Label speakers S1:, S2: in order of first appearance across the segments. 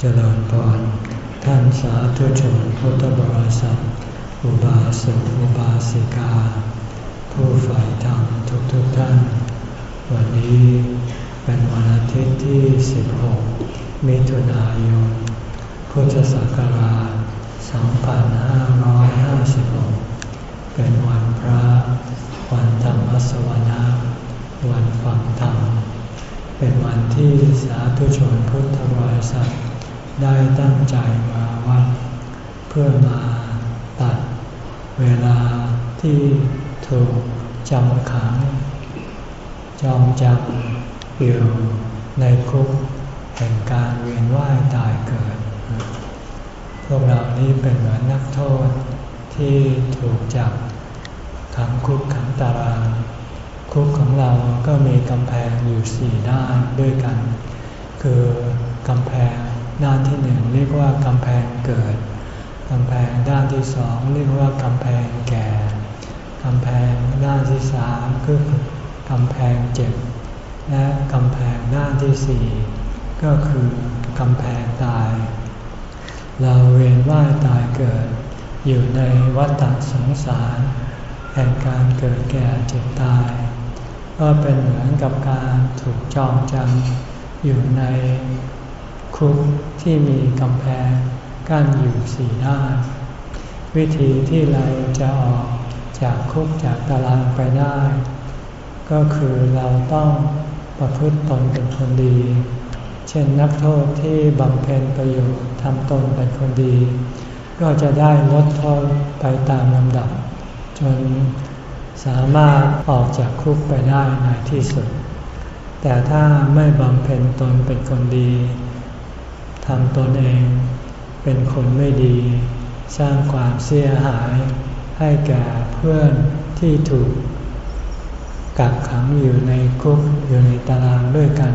S1: เจริญพรท่านสาธุชนพุทธบริษัท อุบาสกอุบาสิกา ผู้ใฝ่ธรรมทุกทุกท่าน วันนี้เป็นวันอาทิตย์ที่ 16 มิถุนายน พุทธศักราช 2556 เป็นวันพระ วันธรรมสวนาวันฟังธรรม เป็นวันที่สาธุชนพุทธบริษัท ได้ตั้งใจมาวัดเพื่อมาตัดเวลาที่ถูกจำขัง จอมจำอยู่ในคุกแห่งการเวียนว่ายตายเกิด พวกเรานี้เป็นเหมือนนักโทษที่ถูกจับขังคุกขังตาราง คุกของเราก็มีกำแพงอยู่สี่ด้านด้วยกัน คือกำแพง ด้านที่หนึ่งเรียกว่ากำแพงเกิด กำแพงด้านที่สองเรียกว่ากำแพงแก่ กำแพงด้านที่สามคือกำแพงเจ็บ และกำแพงด้านที่สี่ก็คือกำแพงตาย เราเวียนว่ายตายเกิด อยู่ในวัฏสงสารแห่งการเกิดแก่เจ็บตาย ก็เป็นเหมือนกับการถูกจองจำอยู่ใน คุกที่มีกำแพงกั้นอยู่สี่ด้าน วิธีที่เราจะออกจากคุกจากตารางไปได้ ก็คือเราต้องประพฤติตนเป็นคนดี เช่นนักโทษที่บำเพ็ญประโยชน์ทำตนเป็นคนดี ก็จะได้ลดโทษไปตามลำดับ จนสามารถออกจากคุกไปได้ในที่สุด แต่ถ้าไม่บำเพ็ญตนเป็นคนดี ทำตนเองเป็นคนไม่ดี สร้างความเสียหายให้แก่เพื่อนที่ถูก กักขังอยู่ในคุกอยู่ในตารางด้วยกัน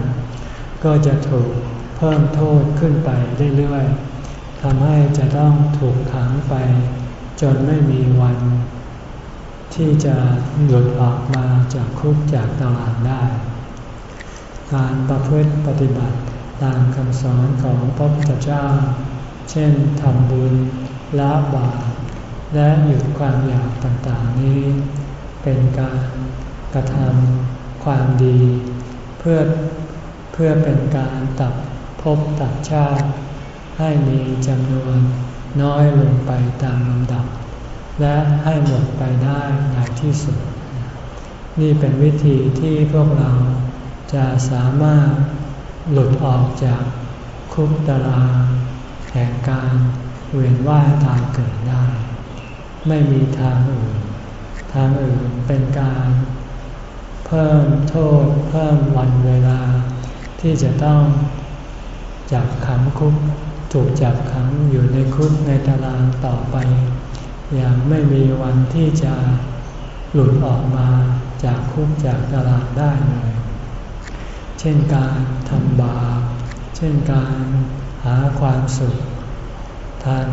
S1: ก็จะถูกเพิ่มโทษขึ้นไปเรื่อยๆทำให้จะต้องถูกขังไป จนไม่มีวัน ที่จะหลุดออกมาจากคุกจากตารางได้ การประพฤติปฏิบัติ ตามคำสอนของพระพุทธเจ้า เช่นทำบุญละบาปและหยุดความอยากต่างๆนี้ เป็นการกระทำความดี เพื่อเพื่อเป็นการตัดภพตัดชาติ ให้มีจำนวนน้อยลงไปตามลำดับ และให้หมดไปได้ในที่สุด นี่เป็นวิธีที่พวกเราจะสามารถ หลุดออกจากคุกตารางแห่งการเวียนว่ายตายเกิดได้ ไม่มีทางอื่น ทางอื่นเป็นการเพิ่มโทษเพิ่มวันเวลา ที่จะต้องจับขังคุกถูกจับขังอยู่ในคุกในตารางต่อไป อย่างไม่มีวันที่จะหลุดออกมาจากคุกจากตารางได้เลย เช่นการทำบาป เช่นการหาความสุข ทาง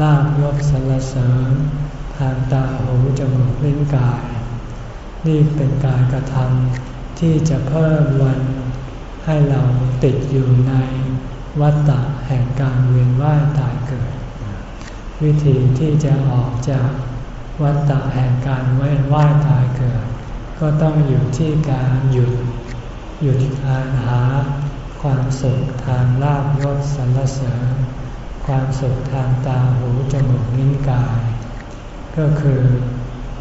S1: ลาบยศสรรเสริญ ทางตาหูจมูกลิ้นกาย นี่เป็นการกระทำที่จะเพิ่มวันให้เราติดอยู่ในวัฏฏะแห่งการเวียนว่ายตายเกิด วิธีที่จะออกจากวัฏฏะแห่งการเวียนว่ายตายเกิด ก็ต้องอยู่ที่การหยุด หยุดการหาความสุขทางลาบยศสรรเสริญ ความสุขทางตาหูจมูกนิ้นกาย ก็คือ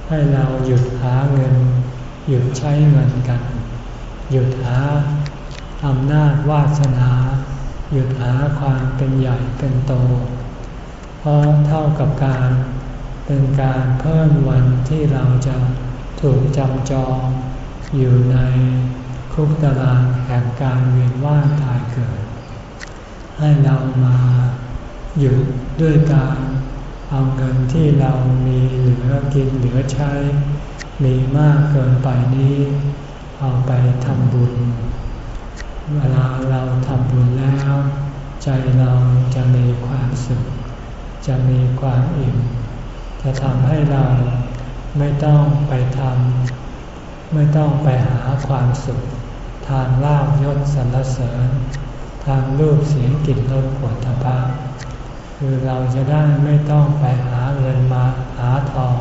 S1: ให้เราหยุดหาเงิน หยุดใช้เงินกัน หยุดหาอำนาจวาสนา หยุดหาความเป็นใหญ่เป็นโต เพราะเท่ากับการเป็นการเพิ่มวันที่เราจะถูกจำจองอยู่ใน คุกตารางแห่งการเวียนว่ายตายเกิด ให้เรามาหยุดด้วยการเอาเงินที่เรามีเหลือกินเหลือใช้ มีมากเกินไปนี้ เอาไปทำบุญ เวลาเราทำบุญแล้ว ใจเราจะมีความสุข จะมีความอิ่ม จะทำให้เราไม่ต้องไปทำไม่ต้องไปหาความสุข ทางลาบยศสรรเสริญ ทางรูปเสียงกลิ่นรสผลทพะคือเราจะได้ไม่ต้องไปหาเงินมาหาทอง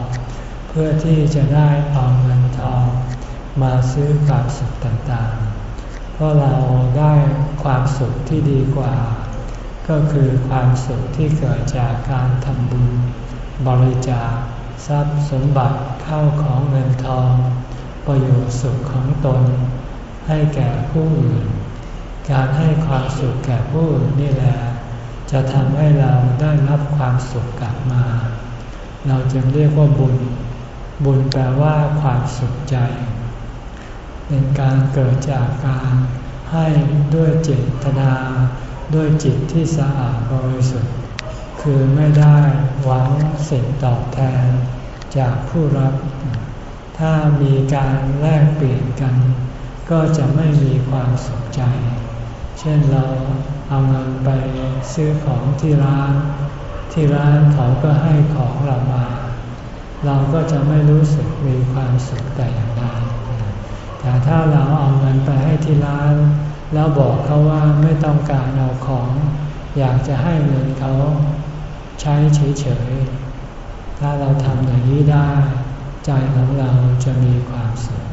S1: เพื่อที่จะได้เอาเงินทอง มาซื้อความสุขต่างๆ เพราะเราได้ความสุขที่ดีกว่า ก็คือความสุขที่เกิดจากการทำบุญ บริจาคทรัพย์สมบัติเข้าของเงินทอง ประโยชน์สุขของตน ให้แก่ผู้อื่น การให้ความสุขแก่ผู้อื่นนี่แหละจะทำให้เราได้รับความสุขกลับมา เราจึงเรียกว่าบุญ บุญแปลว่าความสุขใจ เป็นการเกิดจากการให้ด้วยเจตนา ด้วยจิตที่สะอาดบริสุทธิ์ คือไม่ได้หวังสิ่งตอบแทนจากผู้รับ ถ้ามีการแลกเปลี่ยนกัน ก็จะไม่มีความสุขใจ เช่นเราเอาเงินไปซื้อของที่ร้าน ที่ร้านเขาก็ให้ของเรามา เราก็จะไม่รู้สึกมีความสุขแต่อย่างใดแต่ถ้าเราเอาเงินไปให้ที่ร้าน แล้วบอกเขาว่าไม่ต้องการเอาของ อยากจะให้เงินเขาใช้เฉยๆ ถ้าเราทำอย่างนี้ได้ ใจของเราจะมีความสุข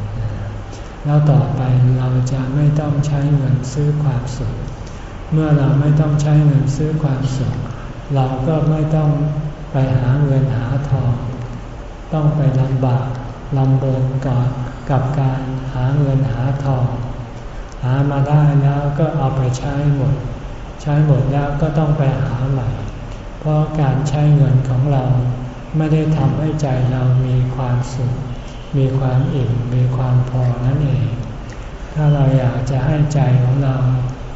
S1: แล้วต่อไปเราจะไม่ต้องใช้เงินซื้อความสุข เมื่อเราไม่ต้องใช้เงินซื้อความสุข เราก็ไม่ต้องไปหาเงินหาทอง ต้องไปลำบากลำบนก่อนกับการหาเงินหาทอง หามาได้แล้วก็เอาไปใช้หมด ใช้หมดแล้วก็ต้องไปหาใหม่ เพราะการใช้เงินของเราไม่ได้ทำให้ใจเรามีความสุข มีความอิ่มมีความพอนั่นเอง ถ้าเราอยากจะให้ใจของเรา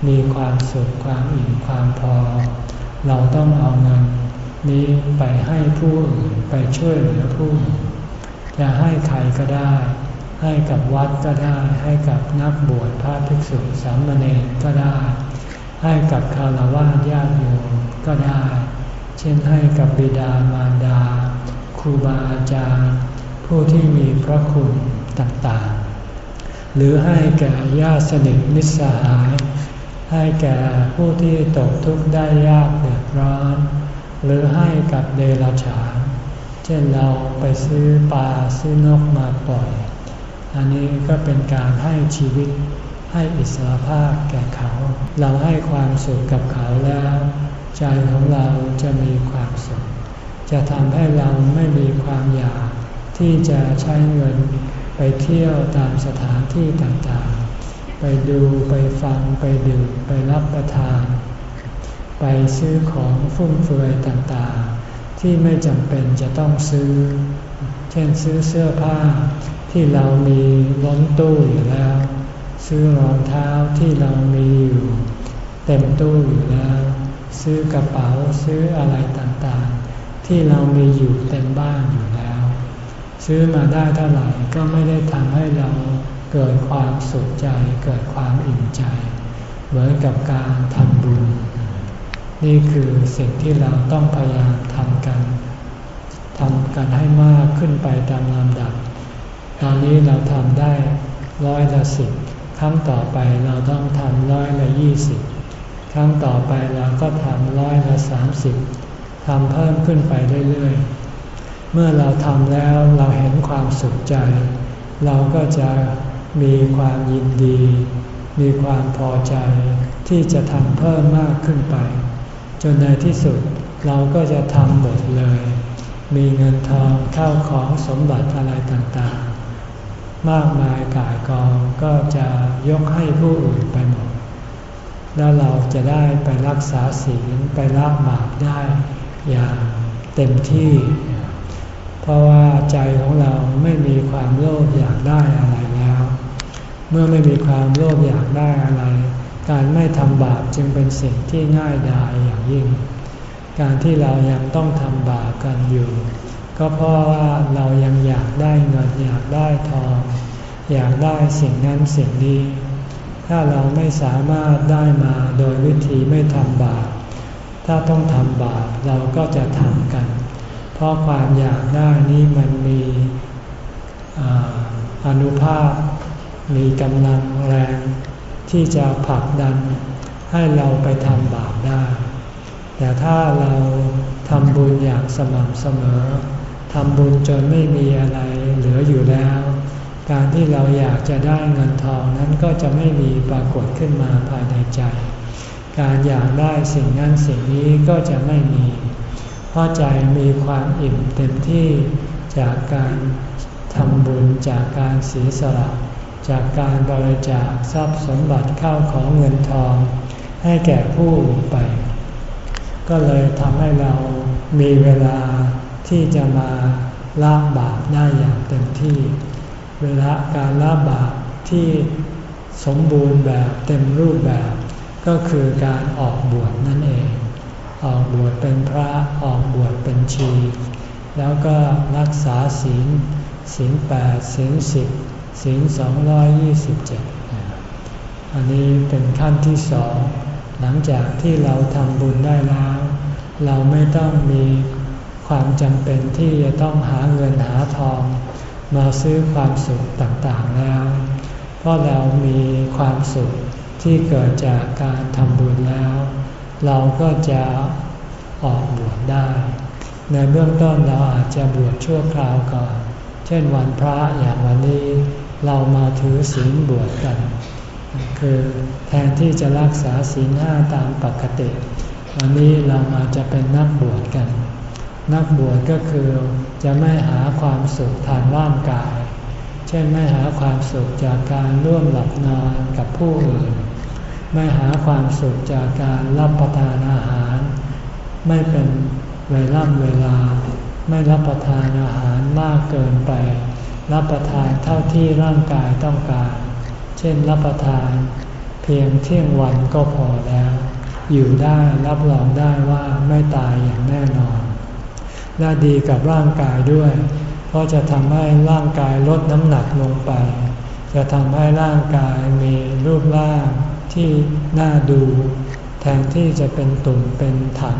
S1: มีความสุขความอิ่มความพอ เราต้องเอาเงินนี้ไปให้ผู้อื่นไปช่วยเหลือผู้อื่นจะให้ใครก็ได้ ให้กับวัดก็ได้ ให้กับนักบวชพระภิกษุสามเณรก็ได้ ให้กับคารวะญาติโยมก็ได้ เช่นให้กับบิดามารดาครูบาอาจารย์ ผู้ที่มีพระคุณต่างๆ หรือให้แก่ญาติสนิทมิตรสหาย ให้แก่ผู้ที่ตกทุกข์ได้ยากเดือดร้อน หรือให้กับเดรัจฉาน เช่นเราไปซื้อปลาซื้อนกมาปล่อย อันนี้ก็เป็นการให้ชีวิตให้อิสรภาพแก่เขา เราให้ความสุขกับเขาแล้ว ใจของเราจะมีความสุข จะทำให้เราไม่มีความอยาก ที่จะใช้เงินไปเที่ยวตามสถานที่ต่างๆ ไปดูไปฟังไปดื่มไปรับประทาน ไปซื้อของฟุ่มเฟือยต่างๆ ที่ไม่จำเป็นจะต้องซื้อ เช่นซื้อเสื้อผ้าที่เรามีล้นตู้อยู่แล้ว ซื้อรองเท้าที่เรามีอยู่ เต็มตู้อยู่แล้ว ซื้อกระเป๋าซื้ออะไรต่างๆ ที่เรามีอยู่เต็มบ้านอยู่แล้ว ซื้อมาได้เท่าไหร่ก็ไม่ได้ทำให้เราเกิดความสุขใจ เกิดความอิ่มใจ เหมือนกับการทำบุญ นี่คือสิ่งที่เราต้องพยายามทำกันทำกันให้มากขึ้นไปตามลำดับ ตอนนี้เราทำได้ร้อยละสิบครั้งต่อไปเราต้องทำร้อยละยี่สิบครั้งต่อไปเราก็ทำร้อยละสามสิบทำเพิ่มขึ้นไปเรื่อยๆ เมื่อเราทำแล้วเราเห็นความสุขใจ เราก็จะมีความยินดี มีความพอใจ ที่จะทำเพิ่มมากขึ้นไป จนในที่สุดเราก็จะทำหมดเลย มีเงินทองเข้าของสมบัติอะไรต่างๆ มากมายกายกองก็จะยกให้ผู้อื่นไปหมด แล้วเราจะได้ไปรักษาศีลไปละบาปได้อย่างเต็มที่ เพราะว่าใจของเราไม่มีความโลภอยากได้อะไรแล้ว เมื่อไม่มีความโลภอยากได้อะไร การไม่ทำบาปจึงเป็นสิ่งที่ง่ายดายอย่างยิ่ง การที่เรายังต้องทำบาปกันอยู่ ก็เพราะว่าเรายังอยากได้เงินอยากได้ทอง อยากได้สิ่งนั้นสิ่งนี้ ถ้าเราไม่สามารถได้มาโดยวิธีไม่ทำบาปถ้าต้องทำบาปเราก็จะทำกัน เพราะความอยากได้นี้มันมีอนุภาพ มีกำลังแรงที่จะผลักดันให้เราไปทำบาปได้ แต่ถ้าเราทำบุญอย่างสม่ำเสมอทำบุญจนไม่มีอะไรเหลืออยู่แล้ว การที่เราอยากจะได้เงินทองนั้นก็จะไม่มีปรากฏขึ้นมาภายในใจ การอยากได้สิ่งนั้นสิ่งนี้ก็จะไม่มี เพราะใจมีความอิ่มเต็มที่จากการทำบุญจากการเสียสละ จากการบริจาคทรัพย์สมบัติเข้าของเงินทอง ให้แก่ผู้อื่นไป ก็เลยทำให้เรามีเวลาที่จะมาละบาปได้อย่างเต็มที่ เวลาการละบาปที่สมบูรณ์แบบเต็มรูปแบบ ก็คือการออกบวชนั่นเอง ออกบวชเป็นพระออกบวชเป็นชี แล้วก็รักษาศีลศีลแปดศีลสิบศีลสองร้อยยี่สิบเจ็ดอันนี้เป็นขั้นที่สองหลังจากที่เราทำบุญได้แล้ว เราไม่ต้องมีความจำเป็นที่จะต้องหาเงินหาทอง มาซื้อความสุขต่างๆแล้ว เพราะเรามีความสุขที่เกิดจากการทำบุญแล้ว เราก็จะออกบวชได้ ในเบื้องต้นเราอาจจะบวชชั่วคราวก่อน เช่นวันพระอย่างวันนี้เรามาถือศีลบวชกัน คือแทนที่จะรักษาศีลห้าตามปกติ วันนี้เรามาจะเป็นนักบวชกัน นักบวชก็คือจะไม่หาความสุขทางร่างกาย เช่นไม่หาความสุขจากการร่วมหลับนอนกับผู้อื่น ไม่หาความสุขจากการรับประทานอาหาร ไม่เป็นเวล่ำเวลา ไม่รับประทานอาหารมากเกินไป รับประทานเท่าที่ร่างกายต้องการ เช่นรับประทานเพียงเที่ยงวันก็พอแล้ว อยู่ได้รับรองได้ว่าไม่ตายอย่างแน่นอน และดีกับร่างกายด้วย เพราะจะทำให้ร่างกายลดน้ำหนักลงไป จะทำให้ร่างกายมีรูปร่าง ที่น่าดู แทนที่จะเป็นตุ่มเป็นถัง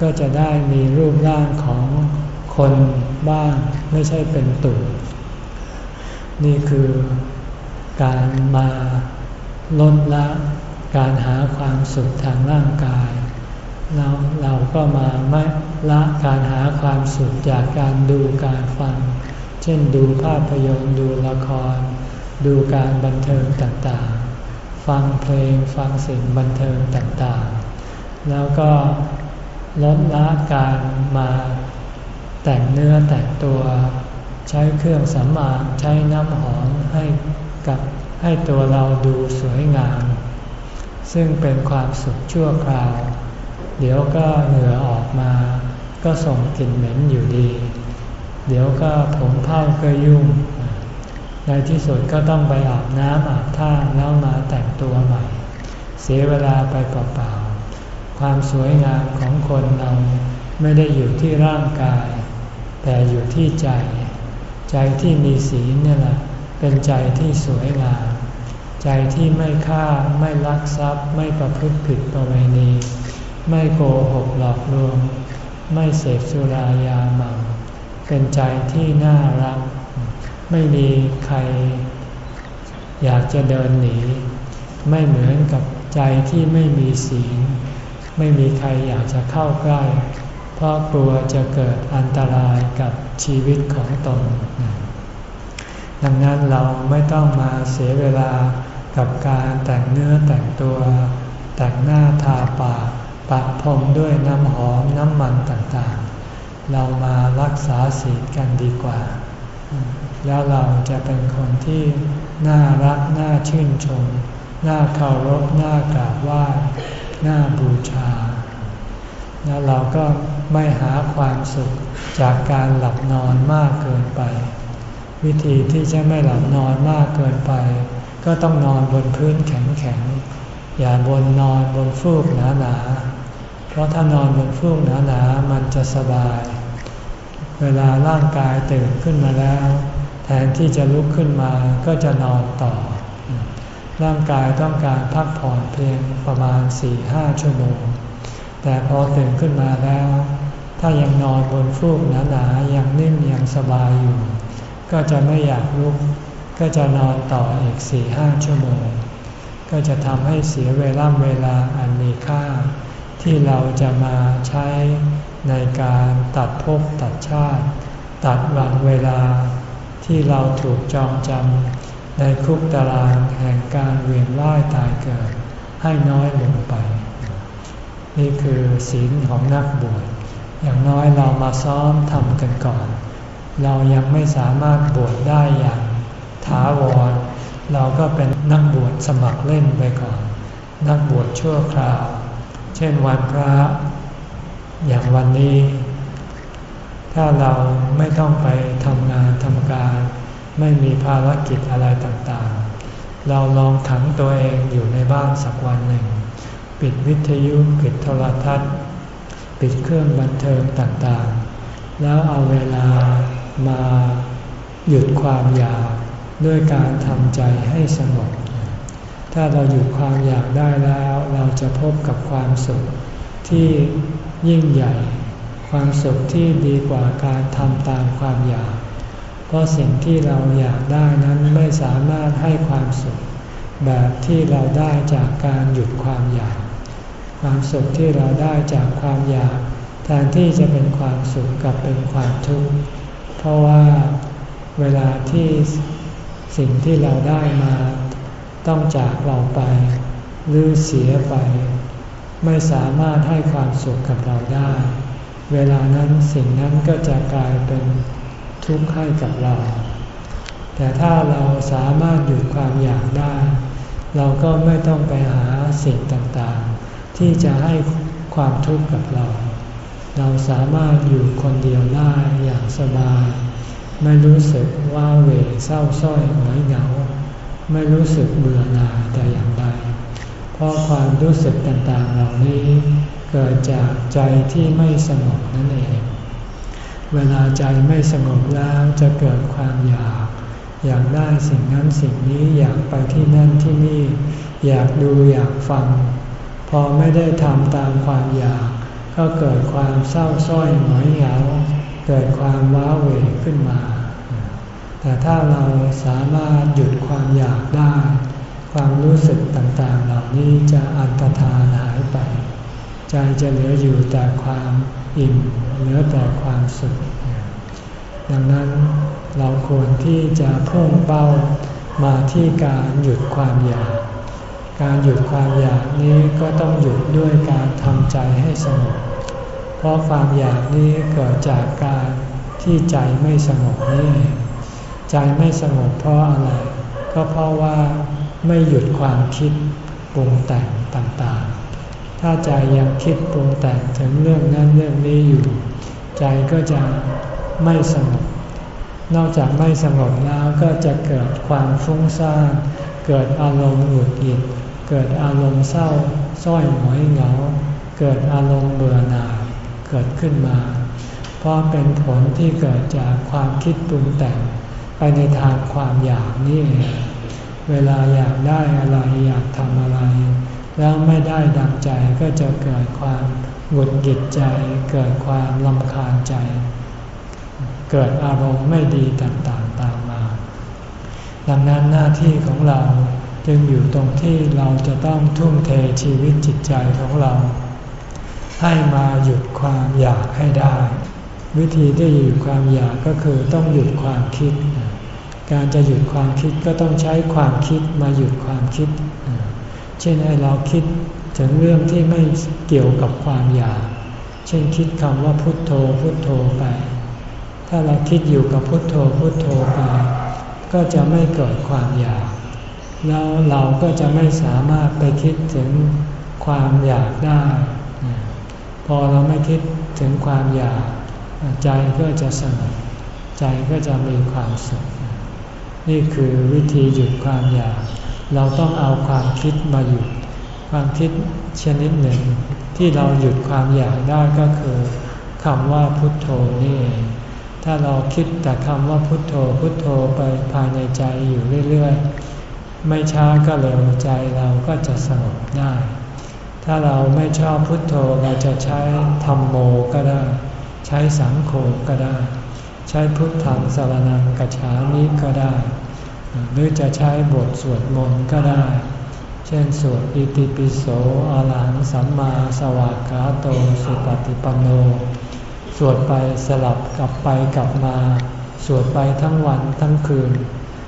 S1: ก็จะได้มีรูปร่างของคนบ้างไม่ใช่เป็นตุ่ม นี่คือการมาลดละการหาความสุขทางร่างกาย เราเราก็มาไม่ละการหาความสุขจากการดูการฟัง เช่นดูภาพยนตร์ดูละคร ดูการบันเทิงต่างๆ ฟังเพลงฟังสิ่งบันเทิงต่างๆ แล้วก็ลดละการมาแต่งเนื้อแต่งตัวใช้เครื่องสำอางใช้น้ำหอมให้กับให้ตัวเราดูสวยงาม ซึ่งเป็นความสุขชั่วคราว เดี๋ยวก็เหงื่อออกมา ก็ส่งกลิ่นเหม็นอยู่ดี เดี๋ยวก็ผมเผ้าก็ยุ่ง ในที่สุดก็ต้องไปอาบน้ำอาบท่าแล้วมาแต่งตัวใหม่ เสียเวลาไปเปล่าๆ ความสวยงามของคนเราไม่ได้อยู่ที่ร่างกาย แต่อยู่ที่ใจ ใจที่มีศีลเนี่ยแหละเป็นใจที่สวยงาม ใจที่ไม่ฆ่าไม่ลักทรัพย์ ไม่ประพฤติผิดประเวณี ไม่โกหกหลอกลวง ไม่เสพสุรายาเมาเป็นใจที่น่ารัก ไม่มีใครอยากจะเดินหนี ไม่เหมือนกับใจที่ไม่มีศีล ไม่มีใครอยากจะเข้าใกล้ เพราะกลัวจะเกิดอันตรายกับชีวิตของตน ดังนั้นเราไม่ต้องมาเสียเวลากับการแต่งเนื้อแต่งตัว แต่งหน้าทาปากปะพรมด้วยน้ำหอมน้ำมันต่างๆ เรามารักษาศีลกันดีกว่า แล้วเราจะเป็นคนที่น่ารักน่าชื่นชม น่าเคารพน่ากราบไหว้น่าบูชา แล้วเราก็ไม่หาความสุขจากการหลับนอนมากเกินไป วิธีที่จะไม่หลับนอนมากเกินไป ก็ต้องนอนบนพื้นแข็งๆอย่าบนนอนบนฟูกหนาๆเพราะถ้านอนบนฟูกหนาๆมันจะสบาย เวลาร่างกายตื่นขึ้นมาแล้ว ทนที่จะลุกขึ้นมาก็จะนอนต่อ ร่างกายต้องการพักผ่อนเพียงประมาณ 4-5 ชั่วโมง แต่พอตื่นขึ้นมาแล้ว ถ้ายังนอนบนฟูกหนาๆยังนิ่มยังสบายอยู่ ก็จะไม่อยากลุก ก็จะนอนต่ออีกสี่ห้าชั่วโมง ก็จะทำให้เสียเวลาเวลาอันมีค่า ที่เราจะมาใช้ในการตัดภพตัดชาติ ตัดวันเวลา ที่เราถูกจองจำในคุกตารางแห่งการเวียนว่ายตายเกิด ให้น้อยลงไป นี่คือศีลของนักบวชอย่างน้อยเรามาซ้อมทำกันก่อน เรายังไม่สามารถบวชได้อย่างถาวร เราก็เป็นนักบวชสมัครเล่นไปก่อน นักบวชชั่วคราว เช่นวันพระ อย่างวันนี้ ถ้าเราไม่ต้องไปทำงานทำการ ไม่มีภารกิจอะไรต่างๆ เราลองขังตัวเองอยู่ในบ้านสักวันหนึ่ง ปิดวิทยุปิดโทรทัศน์ ปิดเครื่องบันเทิงต่างๆ แล้วเอาเวลามาหยุดความอยากด้วยการทำใจให้สงบถ้าเราหยุดความอยากได้แล้ว เราจะพบกับความสุขที่ยิ่งใหญ่ ความสุขที่ดีกว่าการทำตามความอยาก เพราะสิ่งที่เราอยากได้นั้นไม่สามารถให้ความสุข แบบที่เราได้จากการหยุดความอยาก ความสุขที่เราได้จากความอยาก แทนที่จะเป็นความสุขกับเป็นความทุกข์ เพราะว่าเวลาที่สิ่งที่เราได้มาต้องจากเราไป หรือเสียไป ไม่สามารถให้ความสุขกับเราได้ เวลานั้นสิ่งนั้นก็จะกลายเป็นทุกข์ให้กับเรา แต่ถ้าเราสามารถหยุดความอยากได้ เราก็ไม่ต้องไปหาสิ่งต่างๆ ที่จะให้ความทุกข์กับเรา เราสามารถอยู่คนเดียวได้อย่างสบาย ไม่รู้สึกว่าเวเศร้าส้อยหงอยเหงา ไม่รู้สึกเบื่อหน่ายแต่อย่างใด เพราะความรู้สึกต่างๆเหล่านี้ เกิดจากใจที่ไม่สงบนั่นเอง เวลาใจไม่สงบแล้วจะเกิดความอยาก อยากได้สิ่งนั้นสิ่งนี้อยากไปที่นั่นที่นี่ อยากดูอยากฟัง พอไม่ได้ทำตามความอยาก ก็เกิดความเศร้าส้อยหงอยเหงาเกิดความว้าเหวขึ้นมา แต่ถ้าเราสามารถหยุดความอยากได้ ความรู้สึกต่างๆ เหล่านี้จะอันตรธานหายไป ใจจะเหลืออยู่แต่ความอิ่มเหลือแต่ความสุข ดังนั้นเราควรที่จะพุ่งเป้ามาที่การหยุดความอยาก การหยุดความอยากนี้ก็ต้องหยุดด้วยการทำใจให้สงบ เพราะความอยากนี้เกิดจากการที่ใจไม่สงบนี่ใจไม่สงบเพราะอะไร ก็เพราะว่าไม่หยุดความคิดปรุงแต่งต่างๆ ถ้าใจยังคิดปรุงแต่งถึงเรื่องนั้นเรื่องนี้อยู่ ใจก็จะไม่สงบ นอกจากไม่สงบแล้วก็จะเกิดความฟุ้งซ่านเกิดอารมณ์หงุดหงิด เกิดอารมณ์เศร้าส้อยหงอยเหงา เกิดอารมณ์เบื่อหน่ายเกิดขึ้นมา เพราะเป็นผลที่เกิดจากความคิดปรุงแต่งไปในทางความอยากนี่เองเวลาอยากได้อะไรอยากทำอะไร แล้วไม่ได้ดังใจก็จะเกิดความหงุดหงิดใจ เกิดความลำคาญใจ เกิดอารมณ์ไม่ดีต่างๆตามมา ดังนั้นหน้าที่ของเราจึงอยู่ตรงที่เราจะต้องทุ่มเทชีวิตจิตใจของเรา ให้มาหยุดความอยากให้ได้ วิธีที่หยุดความอยากก็คือต้องหยุดความคิด การจะหยุดความคิดก็ต้องใช้ความคิดมาหยุดความคิด เช่นให้เราคิดถึงเรื่องที่ไม่เกี่ยวกับความอยาก เช่นคิดคำว่าพุทโธพุทโธไป ถ้าเราคิดอยู่กับพุทโธพุทโธไป ก็จะไม่เกิดความอยาก แล้วเราก็จะไม่สามารถไปคิดถึงความอยากได้ พอเราไม่คิดถึงความอยาก ใจก็จะสงบใจก็จะมีความสุข นี่คือวิธีหยุดความอยาก เราต้องเอาความคิดมาหยุด ความคิดชนิดหนึ่ง ที่เราหยุดความอยากได้ก็คือคำว่าพุทโธนี่เองถ้าเราคิดแต่คำว่าพุทโธพุทโธไปภายในใจอยู่เรื่อยๆ ไม่ช้าก็เร็วใจเราก็จะสงบได้ ถ้าเราไม่ชอบพุทโธเราจะใช้ธรรมโมก็ได้ ใช้สังโฆก็ได้ ใช้พุทธังสารนังกัจฉามิก็ได้ หรือจะใช้บทสวดมนต์ก็ได้ เช่นสวดอิติปิโสอาลังสัมมาสวากขาโตสุปฏิปันโน สวดไปสลับกลับไปกลับมา สวดไปทั้งวันทั้งคืน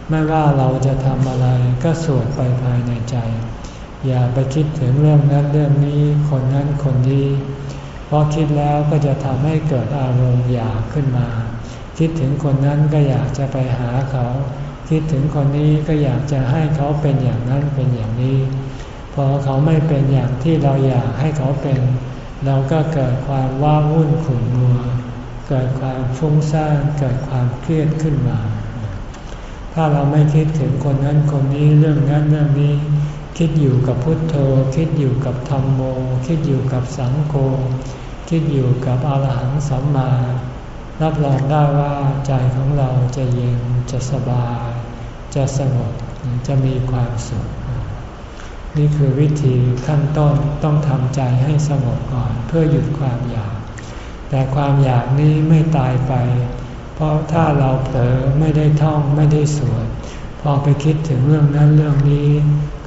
S1: ไม่ว่าเราจะทำอะไรก็สวดไปภายในใจ อย่าไปคิดถึงเรื่องนั้นเรื่องนี้คนนั้นคนนี้ เพราะคิดแล้วก็จะทำให้เกิดอารมณ์อยากขึ้นมา คิดถึงคนนั้นก็อยากจะไปหาเขา คิดถึงคนนี้ก็อยากจะให้เขาเป็นอย่างนั้นเป็นอย่างนี้ พอเขาไม่เป็นอย่างที่เราอยากให้เขาเป็น เราก็เกิดความว้าวุ่นขุ่นมัว เกิดความฟุ้งซ่านเกิดความเครียดขึ้นมา ถ้าเราไม่คิดถึงคนนั้นคนนี้เรื่องนั้นเรื่องนี้ คิดอยู่กับพุทโธ คิดอยู่กับธรรมโม คิดอยู่กับสังโฆคิดอยู่กับอรหังสัมมารับรองได้ว่าใจของเราจะเย็นจะสบาย จะสงบจะมีความสุข นี่คือวิธีขั้นต้นต้องทำใจให้สงบก่อนเพื่อหยุดความอยาก แต่ความอยากนี้ไม่ตายไป เพราะถ้าเราเผลอไม่ได้ท่องไม่ได้สวดพอไปคิดถึงเรื่องนั้นเรื่องนี้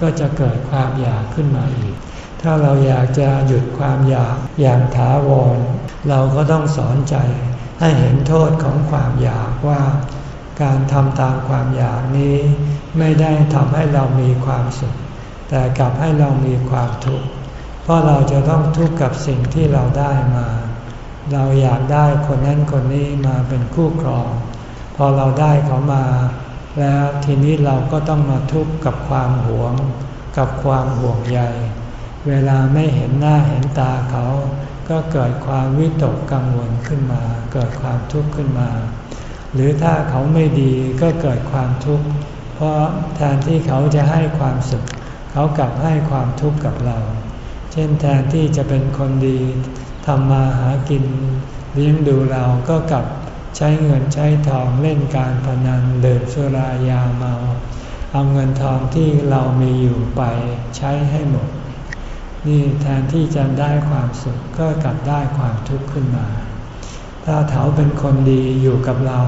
S1: ก็จะเกิดความอยากขึ้นมาอีก ถ้าเราอยากจะหยุดความอยากอย่างถาวร เราก็ต้องสอนใจให้เห็นโทษของความอยากว่า การทำตามความอยากนี้ไม่ได้ทำให้เรามีความสุข แต่กลับให้เรามีความทุกข์ เพราะเราจะต้องทุกข์กับสิ่งที่เราได้มา เราอยากได้คนนั้นคนนี้มาเป็นคู่ครอง พอเราได้เขามา แล้วทีนี้เราก็ต้องมาทุกข์กับความหวง กับความห่วงใย เวลาไม่เห็นหน้าเห็นตาเขา ก็เกิดความวิตกกังวลขึ้นมา เกิดความทุกข์ขึ้นมา หรือถ้าเขาไม่ดีก็เกิดความทุกข์ เพราะแทนที่เขาจะให้ความสุข เขากลับให้ความทุกข์กับเรา เช่นแทนที่จะเป็นคนดีทำมาหากินเลี้ยงดูเราก็กลับใช้เงินใช้ทองเล่นการพนันเดิมสุรายาเมา เอาเงินทองที่เรามีอยู่ไปใช้ให้หมด นี่แทนที่จะได้ความสุขก็กลับได้ความทุกข์ขึ้นมา ถ้าเขาเป็นคนดีอยู่กับเรา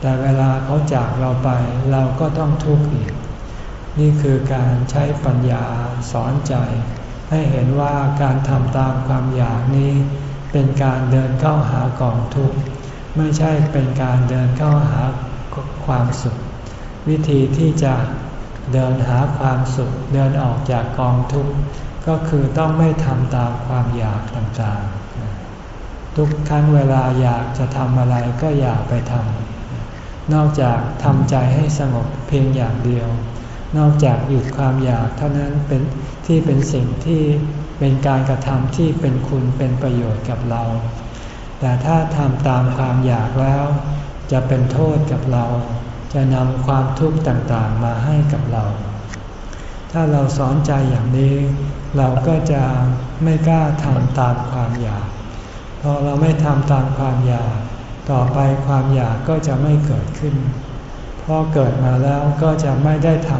S1: แต่เวลาเขาจากเราไปเราก็ต้องทุกข์อีก นี่คือการใช้ปัญญาสอนใจ ให้เห็นว่าการทำตามความอยากนี้ เป็นการเดินเข้าหากองทุกข์ไม่ใช่เป็นการเดินเข้าหาความสุข วิธีที่จะเดินหาความสุข เดินออกจากกองทุกข์ก็คือต้องไม่ทำตามความอยากต่างๆ ทุกครั้งเวลาอยากจะทำอะไรก็อยากไปทำนอกจากทำใจให้สงบเพียงอย่างเดียว นอกจากหยุดความอยากเท่านั้นเป็นที่เป็นสิ่งที่เป็นการกระทำที่เป็นคุณเป็นประโยชน์กับเรา แต่ถ้าทำตามความอยากแล้ว จะเป็นโทษกับเรา จะนำความทุกข์ต่างๆมาให้กับเรา ถ้าเราสอนใจอย่างนี้ เราก็จะไม่กล้าทำตามความอยาก พอเราไม่ทำตามความอยาก ต่อไปความอยากก็จะไม่เกิดขึ้นพอเกิดมาแล้วก็จะไม่ได้ท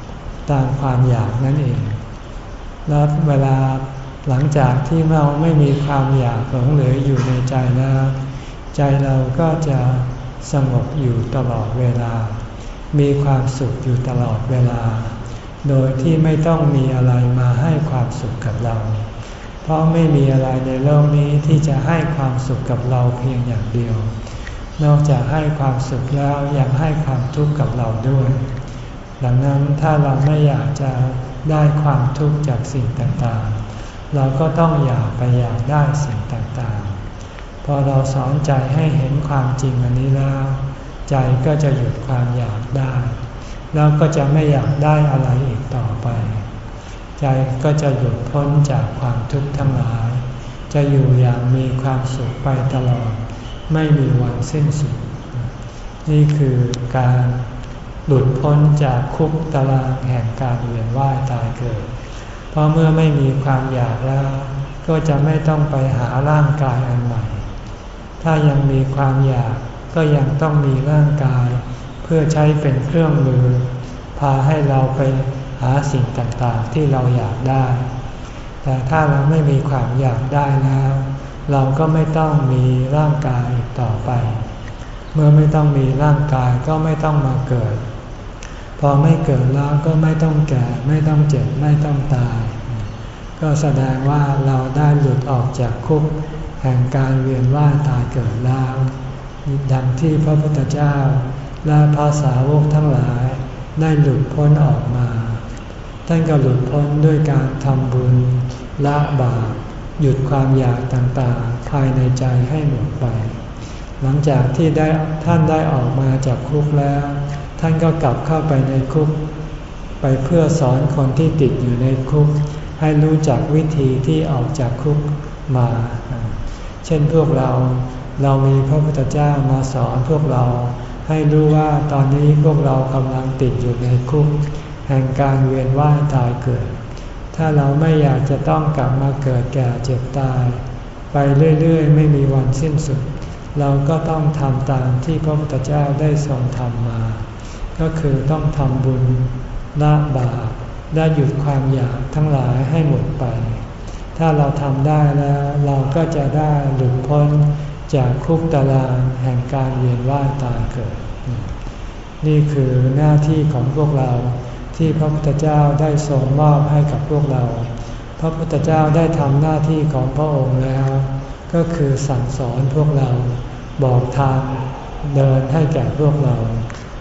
S1: ำตามความอยากนั่นเอง แล้วเวลาหลังจากที่เราไม่มีความอยากหลงเหลืออยู่ในใจแล้ว ใจเราก็จะสงบอยู่ตลอดเวลา มีความสุขอยู่ตลอดเวลา โดยที่ไม่ต้องมีอะไรมาให้ความสุขกับเรา ราะไม่มีอะไรในโลกนี้ที่จะให้ความสุขกับเราเพียงอย่างเดียว นอกจากให้ความสุขแล้วยังให้ความทุกข์กับเราด้วย ดังนั้นถ้าเราไม่อยากจะได้ความทุกข์จากสิ่งต่างๆ เราก็ต้องอยากไปอยากได้สิ่งต่างๆ พอเราสอนใจให้เห็นความจริงอันนี้แล้ว ใจก็จะหยุดความอยากได้ แล้วก็จะไม่อยากได้อะไรอีกต่อไป ใจก็จะหลุดพ้นจากความทุกข์ทั้งหลาย จะอยู่อย่างมีความสุขไปตลอด ไม่มีวันสิ้นสุด นี่คือการหลุดพ้นจากคุกตารางแห่งการเวียนว่ายตายเกิด เพราะเมื่อไม่มีความอยากแล้ว ก็จะไม่ต้องไปหาร่างกายอันใหม่ ถ้ายังมีความอยากก็ยังต้องมีร่างกาย เพื่อใช้เป็นเครื่องมือ พาให้เราไป หาสิ่งต่างๆที่เราอยากได้ แต่ถ้าเราไม่มีความอยากได้แล้ว เราก็ไม่ต้องมีร่างกายต่อไป เมื่อไม่ต้องมีร่างกายก็ไม่ต้องมาเกิด พอไม่เกิดแล้วก็ไม่ต้องแก่ ไม่ต้องเจ็บ ไม่ต้องตาย ก็แสดงว่าเราได้หลุดออกจากคุกแห่งการเวียนว่ายตายเกิดแล้วดังที่พระพุทธเจ้าและภาษาวกทั้งหลายได้หลุดพ้นออกมา ท่านก็หลุดพ้นด้วยการทำบุญละบาปหยุดความอยากต่างๆ ภายในใจให้หมดไป หลังจากที่ได้ท่านได้ออกมาจากคุกแล้ว ท่านก็กลับเข้าไปในคุก ไปเพื่อสอนคนที่ติดอยู่ในคุก ให้รู้จักวิธีที่ออกจากคุกมา เช่นพวกเราเรามีพระพุทธเจ้ามาสอนพวกเรา ให้รู้ว่าตอนนี้พวกเรากำลังติดอยู่ในคุก แห่งการเวียนว่ายตายเกิด ถ้าเราไม่อยากจะต้องกลับมาเกิดแก่เจ็บตาย ไปเรื่อยๆ ไม่มีวันสิ้นสุด เราก็ต้องทำตามที่พระพุทธเจ้าได้ทรงทำมา ก็คือต้องทำบุญละบาปได้หยุดความอยากทั้งหลายให้หมดไป ถ้าเราทำได้แล้วเราก็จะได้หลุดพ้นจากคุกตารางแห่งการเวียนว่ายตายเกิด นี่คือหน้าที่ของพวกเรา ที่พระพุทธเจ้าได้ทรงมอบให้กับพวกเรา พระพุทธเจ้าได้ทำหน้าที่ของพระองค์แล้ว ก็คือสั่งสอนพวกเราบอกทางเดินให้แก่พวกเรา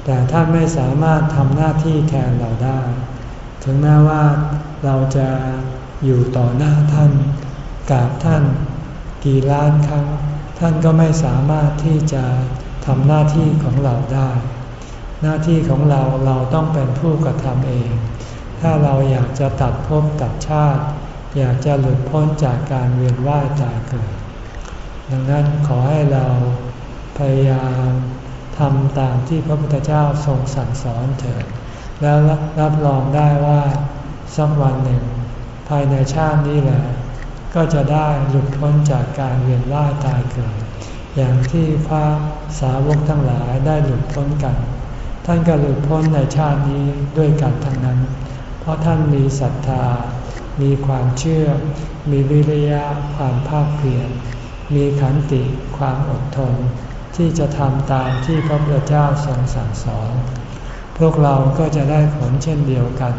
S1: แต่ท่านไม่สามารถทำหน้าที่แทนเราได้ ถึงแม้ว่าเราจะอยู่ต่อหน้าท่านกราบท่านกี่ล้านครั้ง ท่านก็ไม่สามารถที่จะทำหน้าที่ของเราได้ หน้าที่ของเราเราต้องเป็นผู้กระทำเอง ถ้าเราอยากจะตัดภพตัดชาติ อยากจะหลุดพ้นจากการเวียนว่ายตายเกิด ดังนั้นขอให้เราพยายามทำตามที่พระพุทธเจ้าทรงสั่งสอนเถิด แล้วรับรองได้ว่าสักวันหนึ่ง ภายในชาตินี้แหละ ก็จะได้หลุดพ้นจากการเวียนว่ายตายเกิด อย่างที่พระสาวกทั้งหลายได้หลุดพ้นกัน ท่านก็หลุดพ้นในชาตินี้ด้วยกันทั้งนั้น เพราะท่านมีศรัทธา มีความเชื่อ มีวิริยะความภาคเพียร มีขันติความอดทน ที่จะทำตามที่พระพุทธเจ้าทรงสั่งสอน พวกเราก็จะได้ผลเช่นเดียวกัน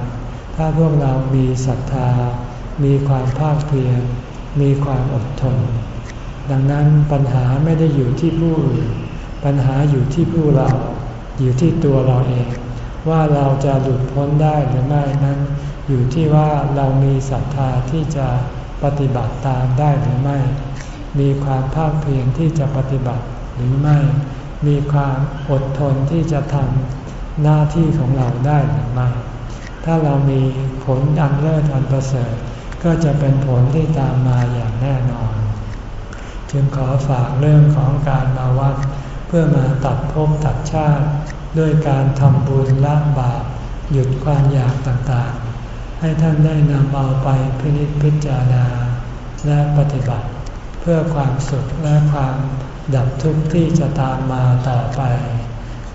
S1: ถ้าพวกเรามีศรัทธา มีความภาคเพียร มีความอดทน ดังนั้นปัญหาไม่ได้อยู่ที่ผู้อื่น ปัญหาอยู่ที่ผู้เรา อยู่ที่ตัวเราเอง ว่าเราจะหลุดพ้นได้หรือไม่นั้น อยู่ที่ว่าเรามีศรัทธาที่จะปฏิบัติตามได้หรือไม่ มีความภาคเพียรที่จะปฏิบัติหรือไม่ มีความอดทนที่จะทำหน้าที่ของเราได้หรือไม่ ถ้าเรามีผลอันเลิศอันประเสริฐก็จะเป็นผลที่ตามมาอย่างแน่นอน จึงขอฝากเรื่องของการมาวัด เพื่อมาตัดภพตัดชาติ ด้วยการทำบุญละบาป หยุดความอยากต่างๆ ให้ท่านได้นำเอาไปพินิจพิจารณา และปฏิบัติ เพื่อความสุขและความดับทุกข์ที่จะตามมาต่อไป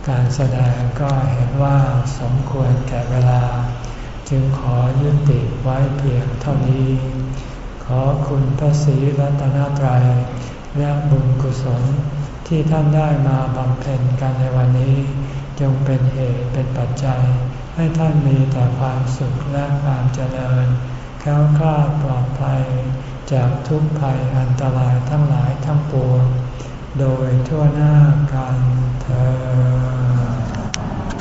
S1: การแสดงก็เห็นว่าสมควรแก่เวลา จึงขอยุติไว้เพียงเท่านี้ ขอคุณพระศรีรัตนตรัยและบุญกุศล ที่ท่านได้มาบำเพ็ญกันในวันนี้ จงเป็นเหตุเป็นปัจจัย ให้ท่านมีแต่ความสุขและความเจริญแค้วคลาดปลอดภัย จากทุกภัยอันตรายทั้งหลายทั้งปวงโดยทั่วหน้ากันเธอ